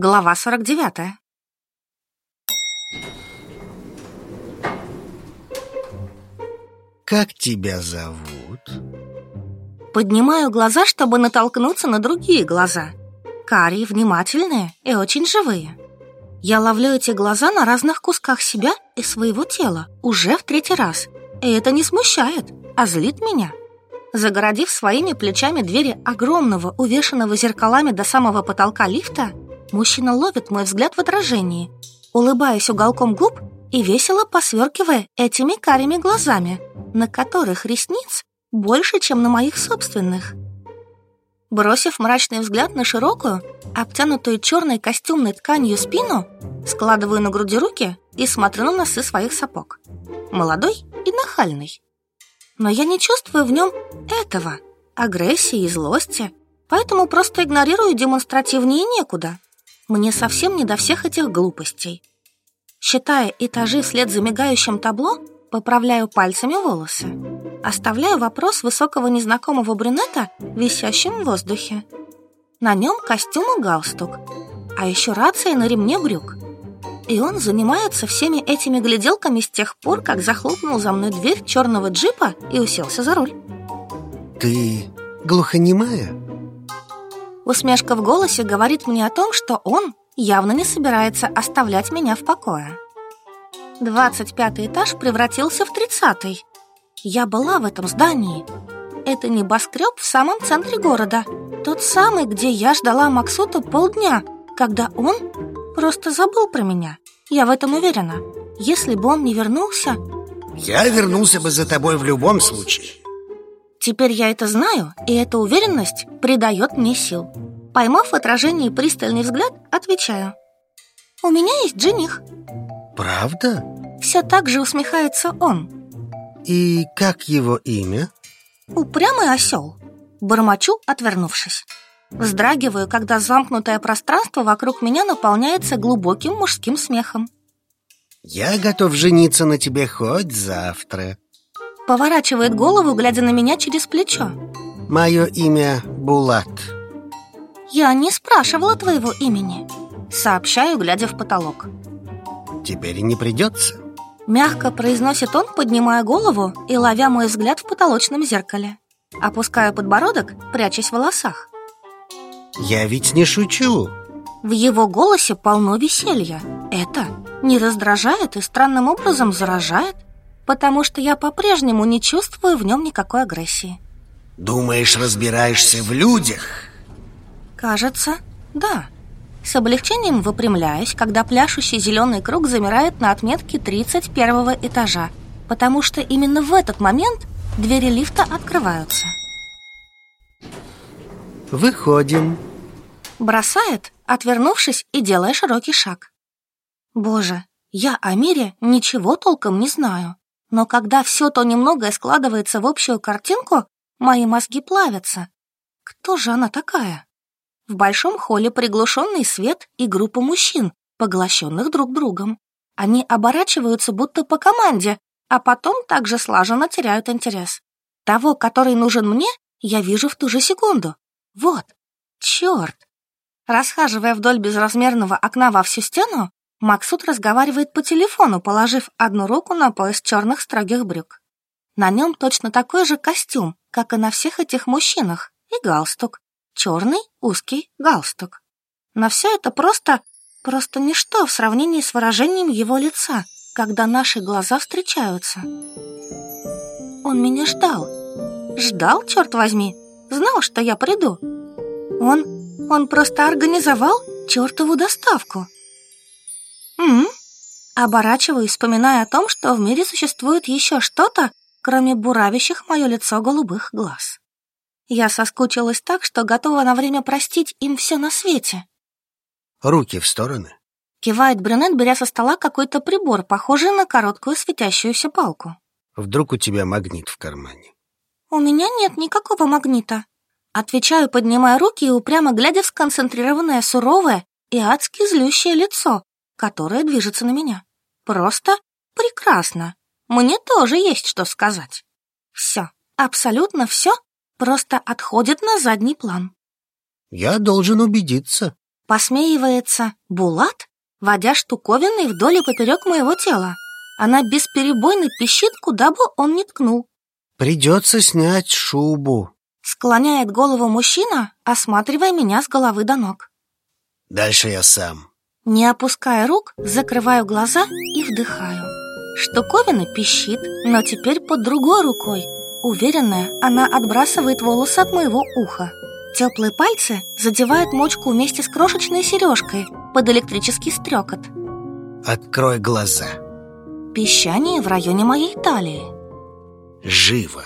Глава 49. Как тебя зовут? Поднимаю глаза, чтобы натолкнуться на другие глаза. Карие, внимательные и очень живые. Я ловлю эти глаза на разных кусках себя и своего тела уже в третий раз. И это не смущает, а злит меня. Загородив своими плечами двери огромного, увешанного зеркалами до самого потолка лифта, мужчина ловит мой взгляд в отражении, улыбаясь уголком губ и весело посверкивая этими карими глазами, на которых ресниц больше, чем на моих собственных. Бросив мрачный взгляд на широкую, обтянутую черной костюмной тканью спину, складываю на груди руки и смотрю на носы своих сапог. Молодой и нахальный. Но я не чувствую в нем этого, агрессии и злости, поэтому просто игнорирую демонстративнее некуда. Мне совсем не до всех этих глупостей. Считая этажи вслед за мигающим табло, поправляю пальцами волосы. Оставляю вопрос высокого незнакомого брюнета, висящим в воздухе. На нем костюм и галстук, а еще рация на ремне брюк. И он занимается всеми этими гляделками с тех пор, как захлопнул за мной дверь черного джипа и уселся за руль. Ты глухонемая? Усмешка в голосе говорит мне о том, что он явно не собирается оставлять меня в покое. Двадцать пятый этаж превратился в тридцатый. Я была в этом здании. Это небоскреб в самом центре города. Тот самый, где я ждала Максута полдня, когда он просто забыл про меня. Я в этом уверена. Если бы он не вернулся... Я вернулся бы за тобой в любом случае. Теперь я это знаю, и эта уверенность придает мне сил. Поймав в отражении пристальный взгляд, отвечаю. У меня есть жених. Правда? Все так же усмехается он. И как его имя? Упрямый осел. Бормочу, отвернувшись. Вздрагиваю, когда замкнутое пространство вокруг меня наполняется глубоким мужским смехом. Я готов жениться на тебе хоть завтра. Поворачивает голову, глядя на меня через плечо. Мое имя Булат. Я не спрашивала твоего имени. Сообщаю, глядя в потолок. Теперь не придется. Мягко произносит он, поднимая голову и ловя мой взгляд в потолочном зеркале. Опускаю подбородок, прячась в волосах. Я ведь не шучу. В его голосе полно веселья. Это не раздражает и странным образом заражает, потому что я по-прежнему не чувствую в нем никакой агрессии. Думаешь, разбираешься в людях? Кажется, да. С облегчением выпрямляюсь, когда пляшущий зеленый круг замирает на отметке 31 этажа, потому что именно в этот момент двери лифта открываются. Выходим. Бросает, отвернувшись и делая широкий шаг. Боже, я о мире ничего толком не знаю. Но когда все то немногое складывается в общую картинку, мои мозги плавятся. Кто же она такая? В большом холле приглушенный свет и группа мужчин, поглощенных друг другом. Они оборачиваются будто по команде, а потом также слаженно теряют интерес. Того, который нужен мне, я вижу в ту же секунду. Вот. Черт. Расхаживая вдоль безразмерного окна во всю стену, Максут разговаривает по телефону, положив одну руку на пояс черных строгих брюк. На нем точно такой же костюм, как и на всех этих мужчинах, и галстук. Черный узкий галстук. Но все это просто, просто ничто в сравнении с выражением его лица, когда наши глаза встречаются. Он меня ждал. Ждал, черт возьми. Знал, что я приду. Он, он просто организовал чертову доставку. М, -м, Оборачиваюсь, вспоминая о том, что в мире существует еще что-то, кроме буравящих мое лицо голубых глаз. Я соскучилась так, что готова на время простить им все на свете. Руки в стороны. Кивает брюнет, беря со стола какой-то прибор, похожий на короткую светящуюся палку. Вдруг у тебя магнит в кармане? У меня нет никакого магнита. Отвечаю, поднимая руки и упрямо глядя в сконцентрированное суровое и адски злющее лицо, которое движется на меня. Просто прекрасно. Мне тоже есть что сказать. Все, абсолютно все просто отходит на задний план. Я должен убедиться. Посмеивается Булат, водя штуковиной вдоль и поперек моего тела. Она бесперебойно пищит, куда бы он ни ткнул. Придется снять шубу. Склоняет голову мужчина, осматривая меня с головы до ног. Дальше я сам. Не опуская рук, закрываю глаза и вдыхаю. Штуковина пищит, но теперь под другой рукой. Уверенная, она отбрасывает волосы от моего уха. Теплые пальцы задевают мочку вместе с крошечной сережкой под электрический стрекот. Открой глаза. Пищание в районе моей талии. Живо.